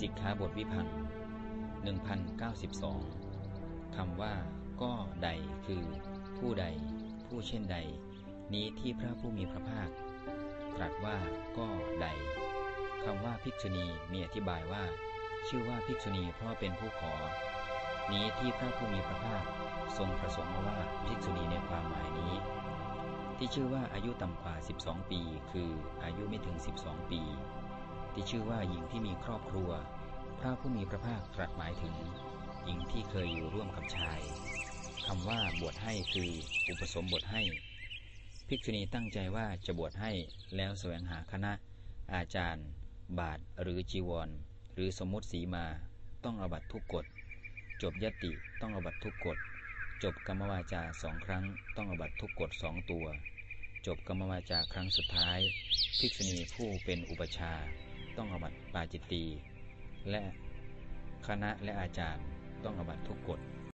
สิกขาบทวิพังค์1092คำว่า ก็ใดคือ ผู้ใด ผู้เช่นใด นี้ที่พระผู้มีพระภาค ตรัสว่าก็ใดคำว่าภิกษุณีมีอธิบายว่า ชื่อว่าภิกษุณีเพราะเป็นผู้ขอ นี้ที่พระผู้มีพระภาคทรงประสงค์ว่าภิกษุณีในความหมายนี้ ที่ชื่อว่าอายุต่ำกว่า 12 ปี คืออายุไม่ถึง 12 ปี ที่ชื่อว่าหญิงที่มีครอบครัว พระผู้มีพระภาคตรัสหมายถึง หญิงที่เคยอยู่ร่วมกับชายคำว่าบวชให้คืออุปสมบทให้ ภิกษุณีตั้งใจว่าจะบวชให้แล้วแสวงหาคณะ อาจารย์ บาทหรือจีวร หรือสมมติสีมาต้องอบัตทุกกฎ จบยติต้องอบัตทุกกฎ จบกรรมวาจาสองครั้ง ต้องอบัตทุกกฎสองตัว จบกรรมวาจาครั้งสุดท้าย ภิกษุณีผู้เป็นอุปชา ต้องอบัตปาจิตตีและคณะและอาจารย์ต้องอบัตทุกกฎ